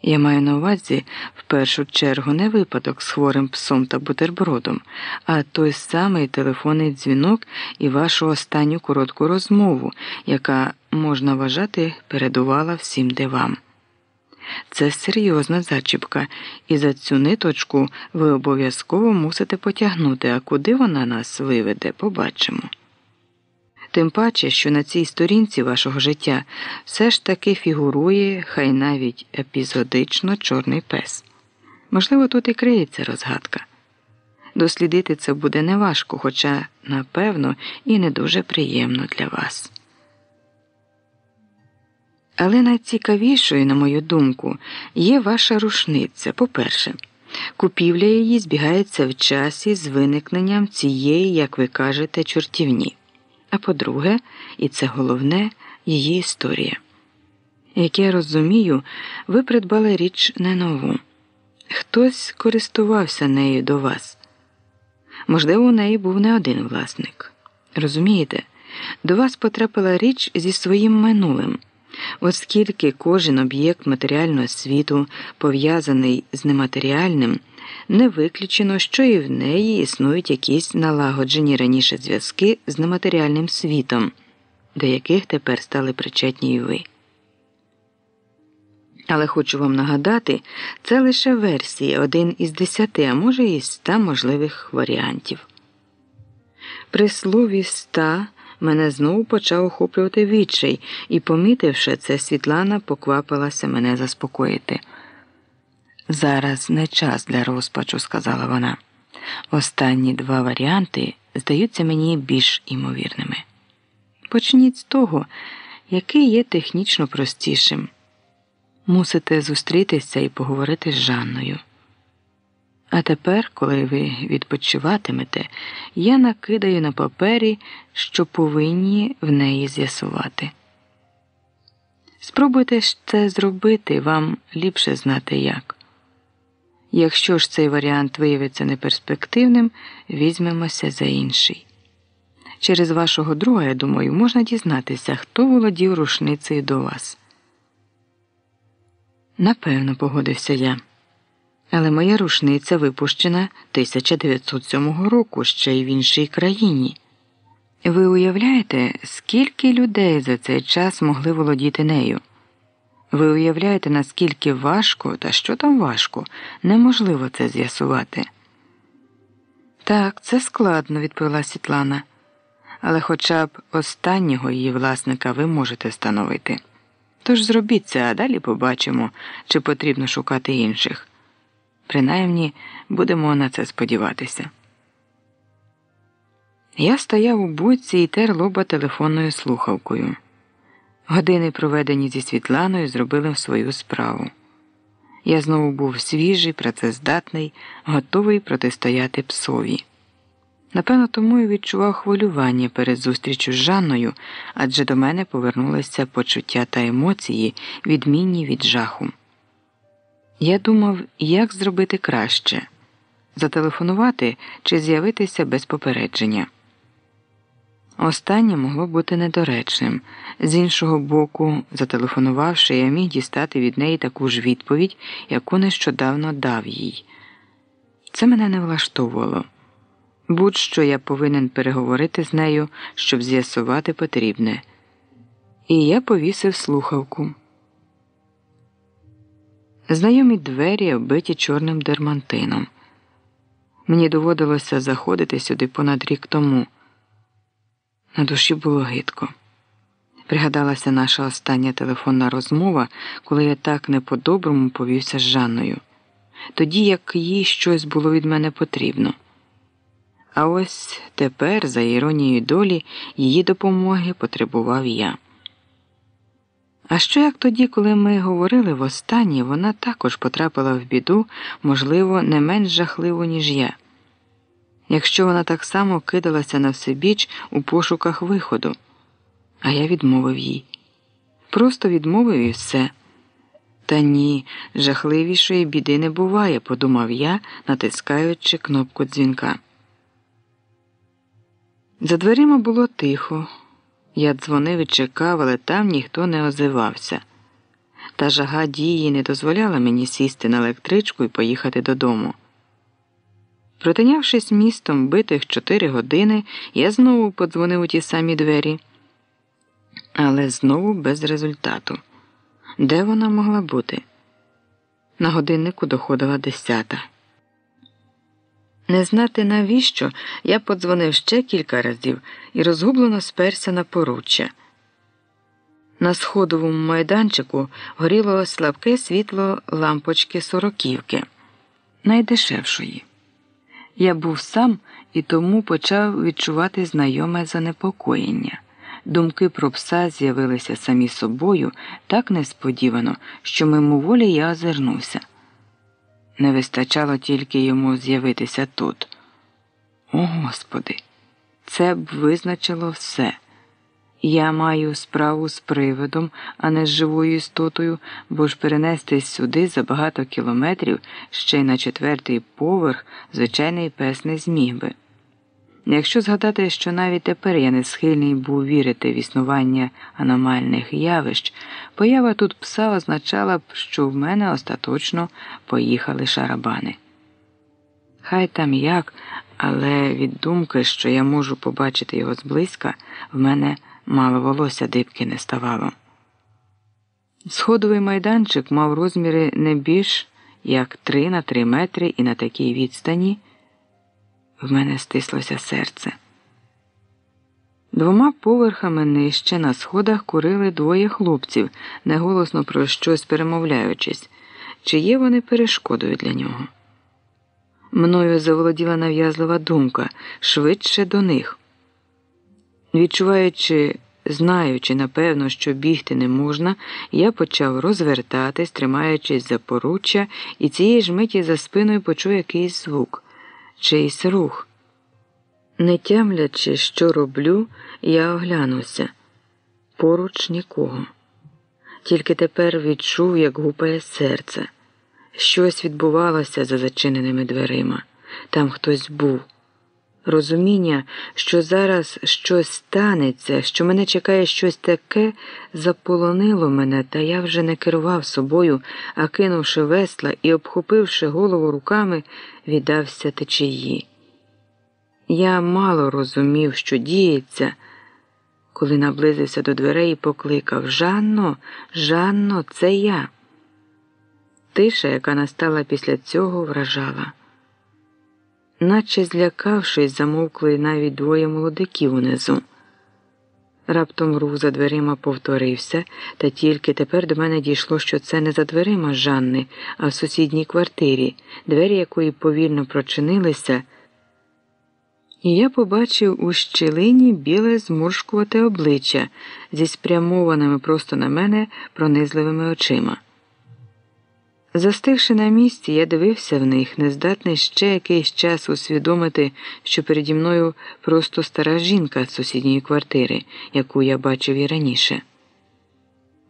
Я маю на увазі в першу чергу не випадок з хворим псом та бутербродом, а той самий телефонний дзвінок і вашу останню коротку розмову, яка, можна вважати, передувала всім дивам. Це серйозна зачіпка, і за цю ниточку ви обов'язково мусите потягнути, а куди вона нас виведе, побачимо. Тим паче, що на цій сторінці вашого життя все ж таки фігурує, хай навіть епізодично чорний пес. Можливо, тут і криється розгадка. Дослідити це буде неважко, хоча, напевно, і не дуже приємно для вас. Але найцікавішою, на мою думку, є ваша рушниця. По-перше, купівля її збігається в часі з виникненням цієї, як ви кажете, чортівні. А по-друге, і це головне, її історія. Як я розумію, ви придбали річ не нову. Хтось користувався нею до вас. Можливо, у неї був не один власник. Розумієте, до вас потрапила річ зі своїм минулим, оскільки кожен об'єкт матеріального світу, пов'язаний з нематеріальним. Не виключено, що і в неї існують якісь налагоджені раніше зв'язки з нематеріальним світом, до яких тепер стали причетні і ви. Але хочу вам нагадати, це лише версії один із десяти, а може і ста можливих варіантів. При слові ста мене знову почав охоплювати відчай, і, помітивши це, Світлана поквапилася мене заспокоїти. Зараз не час для розпачу, сказала вона. Останні два варіанти здаються мені більш імовірними. Почніть з того, який є технічно простішим. Мусите зустрітися і поговорити з Жанною. А тепер, коли ви відпочиватимете, я накидаю на папері, що повинні в неї з'ясувати. Спробуйте це зробити, вам ліпше знати як. Якщо ж цей варіант виявиться неперспективним, візьмемося за інший. Через вашого друга, я думаю, можна дізнатися, хто володів рушницею до вас. Напевно, погодився я. Але моя рушниця випущена 1907 року ще й в іншій країні. Ви уявляєте, скільки людей за цей час могли володіти нею? Ви уявляєте, наскільки важко, та що там важко, неможливо це з'ясувати. Так, це складно, відповіла Світлана, але хоча б останнього її власника ви можете встановити. Тож зробіть це, а далі побачимо, чи потрібно шукати інших. Принаймні будемо на це сподіватися. Я стояв у будці і тер лоба телефонною слухавкою. Години, проведені зі Світланою, зробили свою справу. Я знову був свіжий, працездатний, готовий протистояти псові. Напевно, тому і відчував хвилювання перед зустрічю з Жанною, адже до мене повернулися почуття та емоції, відмінні від жаху. Я думав, як зробити краще зателефонувати чи з'явитися без попередження. Останнє могло бути недоречним. З іншого боку, зателефонувавши, я міг дістати від неї таку ж відповідь, яку нещодавно дав їй. Це мене не влаштовувало. Будь-що я повинен переговорити з нею, щоб з'ясувати потрібне. І я повісив слухавку. Знайомі двері оббиті чорним дермантином. Мені доводилося заходити сюди понад рік тому. На душі було гидко. Пригадалася наша остання телефонна розмова, коли я так не по-доброму повівся з Жанною, тоді як їй щось було від мене потрібно. А ось тепер, за іронією долі, її допомоги потребував я. А що як тоді, коли ми говорили востаннє, вона також потрапила в біду, можливо, не менш жахливу, ніж я. Якщо вона так само кидалася на всебіч у пошуках виходу, а я відмовив їй. Просто відмовив і все. Та ні, жахливішої біди не буває, подумав я, натискаючи кнопку дзвінка. За дверима було тихо. Я дзвонив і чекав, але там ніхто не озивався. Та жага дії не дозволяла мені сісти на електричку і поїхати додому. Протинявшись містом битих чотири години, я знову подзвонив у ті самі двері, але знову без результату. Де вона могла бути? На годиннику доходила десята. Не знати навіщо я подзвонив ще кілька разів і розгублено сперся на поруччя. На сходовому майданчику горіло слабке світло лампочки сороківки, найдешевшої. Я був сам і тому почав відчувати знайоме занепокоєння. Думки про пса з'явилися самі собою так несподівано, що мимоволі я озирнувся. Не вистачало тільки йому з'явитися тут. О Господи, це б визначило все. Я маю справу з привидом, а не з живою істотою, бо ж перенестись сюди за багато кілометрів ще й на четвертий поверх звичайний пес не зміг би. Якщо згадати, що навіть тепер я не схильний був вірити в існування аномальних явищ, поява тут пса означала б, що в мене остаточно поїхали шарабани. Хай там як, але від думки, що я можу побачити його зблизька, в мене мало волосся дибки не ставало. Сходовий майданчик мав розміри не більш як три на три метри і на такій відстані. В мене стислося серце. Двома поверхами нижче на сходах курили двоє хлопців, неголосно про щось перемовляючись, чи є вони перешкодою для нього. Мною заволоділа нав'язлива думка швидше до них. Відчуваючи, знаючи, напевно, що бігти не можна, я почав розвертатись, тримаючись за поруччя, і цієї ж миті за спиною почув якийсь звук чийсь рух. Не тямлячи, що роблю, я оглянувся поруч нікого. Тільки тепер відчув, як гупає серце. Щось відбувалося за зачиненими дверима. Там хтось був. Розуміння, що зараз щось станеться, що мене чекає щось таке, заполонило мене, та я вже не керував собою, а кинувши весла і обхопивши голову руками, віддався течії. Я мало розумів, що діється, коли наблизився до дверей і покликав Жанно, Жанно, це я. Тиша, яка настала після цього, вражала. Наче злякавшись, замовкли навіть двоє молодиків унизу. Раптом рух за дверима повторився, та тільки тепер до мене дійшло, що це не за дверима Жанни, а в сусідній квартирі, двері якої повільно прочинилися, і я побачив у щілині біле зморшкувате обличчя зі спрямованими просто на мене пронизливими очима. Застигши на місці, я дивився в них, нездатний ще якийсь час усвідомити, що переді мною просто стара жінка з сусідньої квартири, яку я бачив і раніше.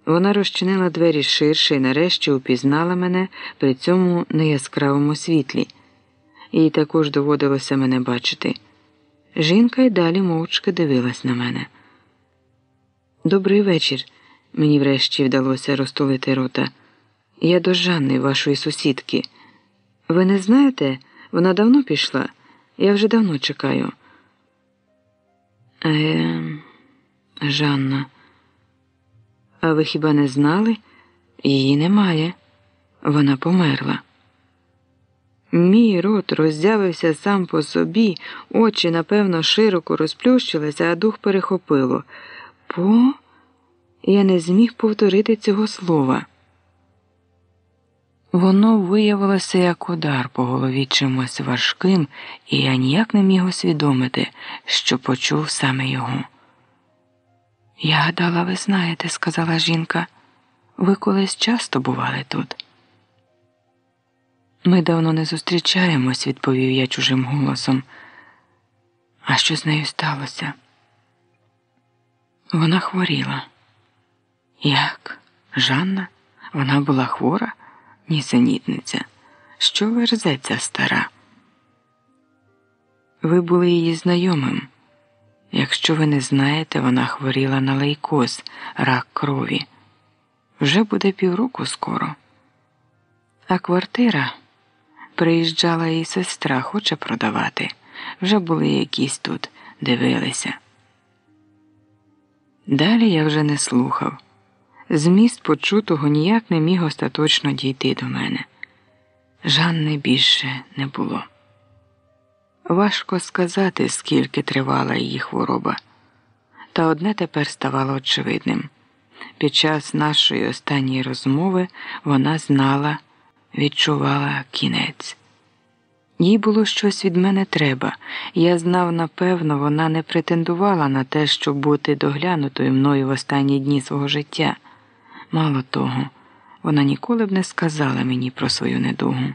Вона розчинила двері ширше і нарешті упізнала мене при цьому неяскравому світлі. Їй також доводилося мене бачити. Жінка й далі мовчки дивилась на мене. Добрий вечір. Мені врешті вдалося розтулити рота. Я до Жанни, вашої сусідки. Ви не знаєте, вона давно пішла. Я вже давно чекаю. Е, Жанна. А ви хіба не знали? Її немає. Вона померла. Мій рот роззявився сам по собі, очі, напевно, широко розплющилися, а дух перехопило. По я не зміг повторити цього слова. Воно виявилося як удар по голові чимось важким, і я ніяк не міг усвідомити, що почув саме його. Я гадала, ви знаєте, сказала жінка, ви колись часто бували тут. Ми давно не зустрічаємось, відповів я чужим голосом. А що з нею сталося? Вона хворіла. Як? Жанна? Вона була хвора? Нісенітниця. Що верзеться стара? Ви були її знайомим. Якщо ви не знаєте, вона хворіла на лейкоз, рак крові. Вже буде півроку скоро. А квартира приїжджала її сестра, хоче продавати. Вже були якісь тут, дивилися. Далі я вже не слухав. Зміст почутого ніяк не міг остаточно дійти до мене. Жанни більше не було. Важко сказати, скільки тривала її хвороба, та одне тепер ставало очевидним. Під час нашої останньої розмови вона знала, відчувала кінець. Їй було щось від мене треба, я знав, напевно, вона не претендувала на те, щоб бути доглянутою мною в останні дні свого життя. Мало того, вона ніколи б не сказала мені про свою недугу.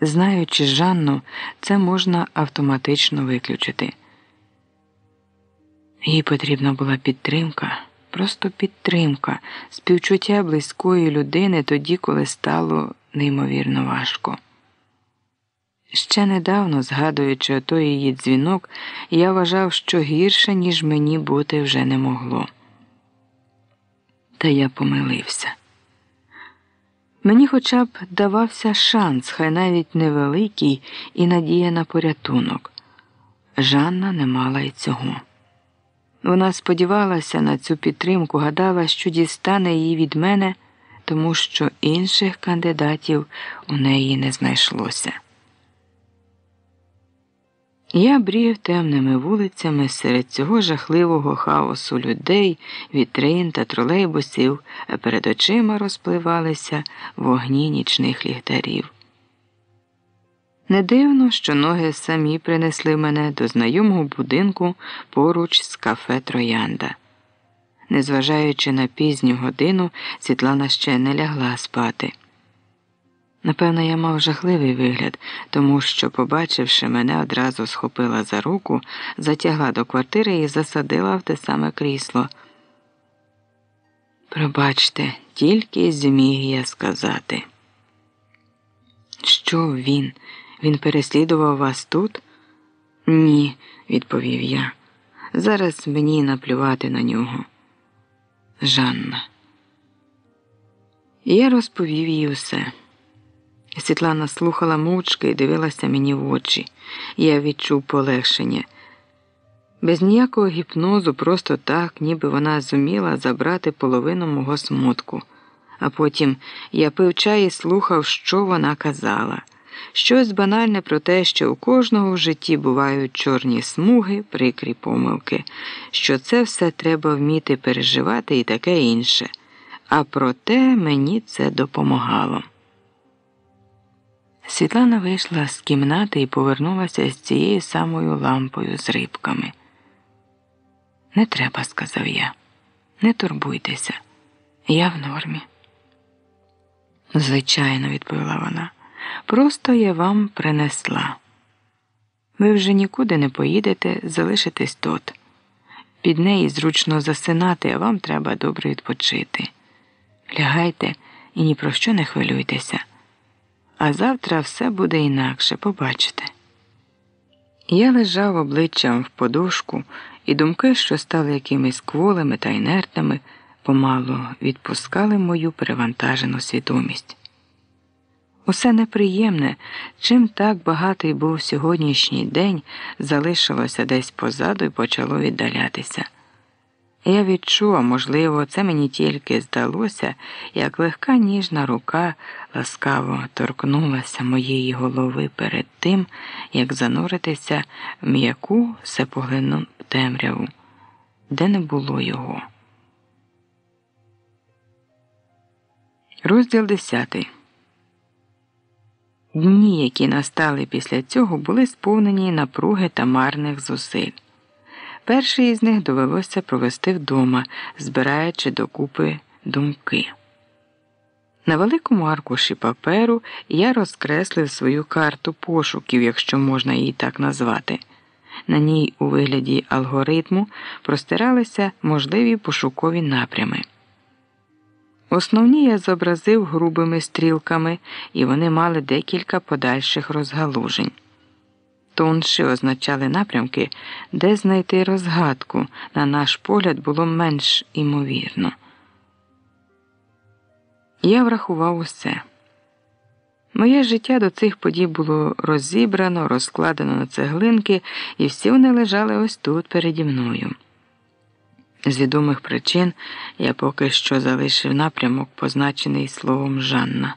Знаючи Жанну, це можна автоматично виключити. Їй потрібна була підтримка, просто підтримка, співчуття близької людини тоді, коли стало неймовірно важко. Ще недавно, згадуючи той її дзвінок, я вважав, що гірше, ніж мені бути вже не могло. Та я помилився. Мені хоча б давався шанс, хай навіть невеликий, і надія на порятунок. Жанна не мала й цього. Вона сподівалася на цю підтримку, гадала, що дістане її від мене, тому що інших кандидатів у неї не знайшлося. Я брів темними вулицями серед цього жахливого хаосу людей, вітрин та тролейбусів, а перед очима розпливалися вогні нічних ліхтарів. Не дивно, що ноги самі принесли мене до знайомого будинку поруч з кафе Троянда. Незважаючи на пізню годину, Світлана ще не лягла спати. Напевно, я мав жахливий вигляд, тому що, побачивши мене, одразу схопила за руку, затягла до квартири і засадила в те саме крісло. Пробачте, тільки зміг я сказати. Що він? Він переслідував вас тут? Ні, відповів я. Зараз мені наплювати на нього. Жанна. Я розповів їй усе. Світлана слухала мовчки і дивилася мені в очі. Я відчув полегшення. Без ніякого гіпнозу, просто так, ніби вона зуміла забрати половину мого смутку. А потім я пив чай і слухав, що вона казала. Щось банальне про те, що у кожного в житті бувають чорні смуги, прикрі помилки, що це все треба вміти переживати і таке інше. А проте мені це допомагало. Світлана вийшла з кімнати і повернулася з цією самою лампою з рибками. Не треба, сказав я, не турбуйтеся, я в нормі. Звичайно, відповіла вона. Просто я вам принесла. Ви вже нікуди не поїдете, залишитесь тут. Під неї зручно засинати, а вам треба добре відпочити. Лягайте і ні про що не хвилюйтеся. А завтра все буде інакше, побачите. Я лежав обличчям в подушку, і думки, що стали якимись кволими та інертними, помалу відпускали мою перевантажену свідомість. Усе неприємне, чим так багатий був сьогоднішній день, залишилося десь позаду і почало віддалятися. Я відчув, а можливо, це мені тільки здалося, як легка ніжна рука ласкаво торкнулася моєї голови перед тим, як зануритися в м'яку всепоглину темряву, де не було його. Розділ десятий. Дні, які настали після цього, були сповнені напруги та марних зусиль. Перший із них довелося провести вдома, збираючи докупи думки. На великому аркуші паперу я розкреслив свою карту пошуків, якщо можна її так назвати. На ній у вигляді алгоритму простиралися можливі пошукові напрями. Основні я зобразив грубими стрілками, і вони мали декілька подальших розгалужень. Тонші означали напрямки, де знайти розгадку, на наш погляд, було менш імовірно. Я врахував усе. Моє життя до цих подій було розібрано, розкладено на цеглинки, і всі вони лежали ось тут переді мною. З відомих причин я поки що залишив напрямок, позначений словом Жанна.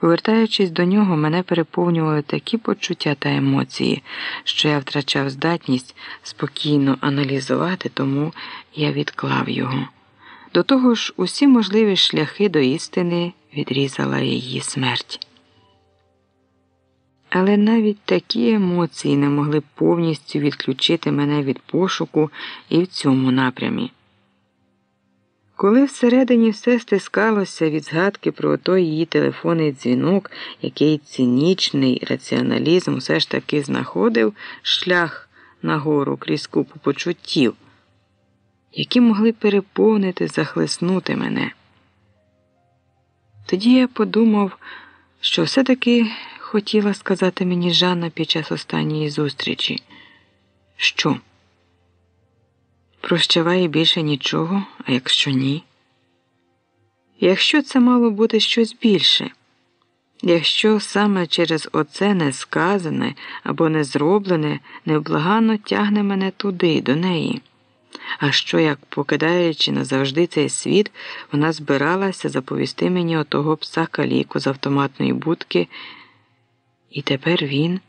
Повертаючись до нього, мене переповнювали такі почуття та емоції, що я втрачав здатність спокійно аналізувати, тому я відклав його. До того ж, усі можливі шляхи до істини відрізала її смерть. Але навіть такі емоції не могли повністю відключити мене від пошуку і в цьому напрямі. Коли всередині все стискалося від згадки про той її телефонний дзвінок, який цинічний раціоналізм все ж таки знаходив шлях нагору крізь купу почуттів, які могли переповнити, захлеснути мене. Тоді я подумав, що все-таки хотіла сказати мені Жанна під час останньої зустрічі. Що? Прощаває більше нічого, а якщо ні? Якщо це мало бути щось більше, якщо саме через оце несказане або незроблене невблаганно тягне мене туди, до неї. А що, як, покидаючи назавжди цей світ, вона збиралася заповісти мені отого пса каліку з автоматної будки, і тепер він.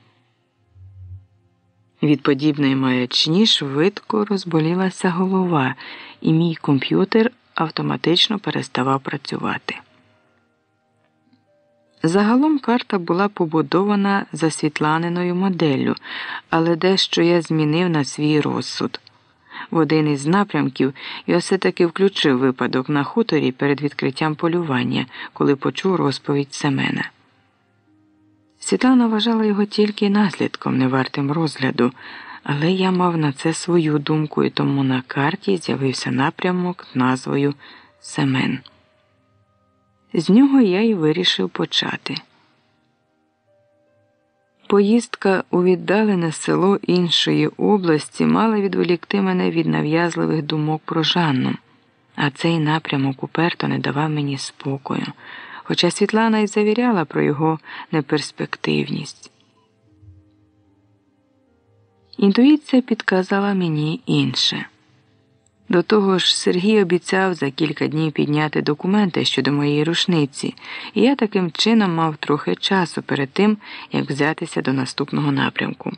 Від подібної маячні швидко розболілася голова, і мій комп'ютер автоматично переставав працювати. Загалом карта була побудована за світланиною моделлю, але дещо я змінив на свій розсуд. В один із напрямків я все таки включив випадок на хуторі перед відкриттям полювання, коли почув розповідь Семена. Світлана вважала його тільки наслідком невартим розгляду, але я мав на це свою думку, і тому на карті з'явився напрямок назвою Семен. З нього я й вирішив почати. Поїздка у віддалене село іншої області мала відволікти мене від нав'язливих думок про Жанну, а цей напрямок уперто не давав мені спокою хоча Світлана й завіряла про його неперспективність. Інтуїція підказала мені інше. До того ж, Сергій обіцяв за кілька днів підняти документи щодо моєї рушниці, і я таким чином мав трохи часу перед тим, як взятися до наступного напрямку.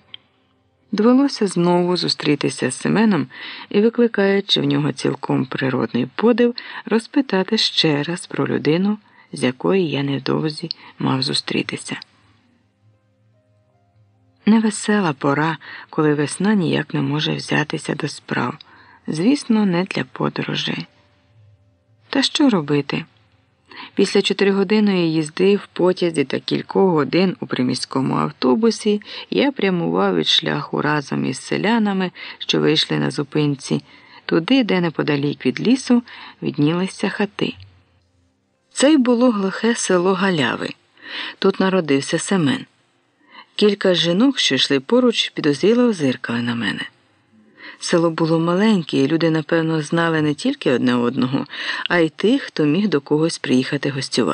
Довелося знову зустрітися з Семеном і, викликаючи в нього цілком природний подив, розпитати ще раз про людину з якої я невдовзі мав зустрітися. Невесела пора, коли весна ніяк не може взятися до справ. Звісно, не для подорожей. Та що робити? Після чотиригодинної їзди в потязі та кількох годин у приміському автобусі я прямував від шляху разом із селянами, що вийшли на зупинці, туди, де неподалік від лісу віднілися хати. Це й було глухе село Галяви. Тут народився Семен. Кілька жінок, що йшли поруч, підозріло озиркали на мене. Село було маленьке, і люди, напевно, знали не тільки одне одного, а й тих, хто міг до когось приїхати гостювати.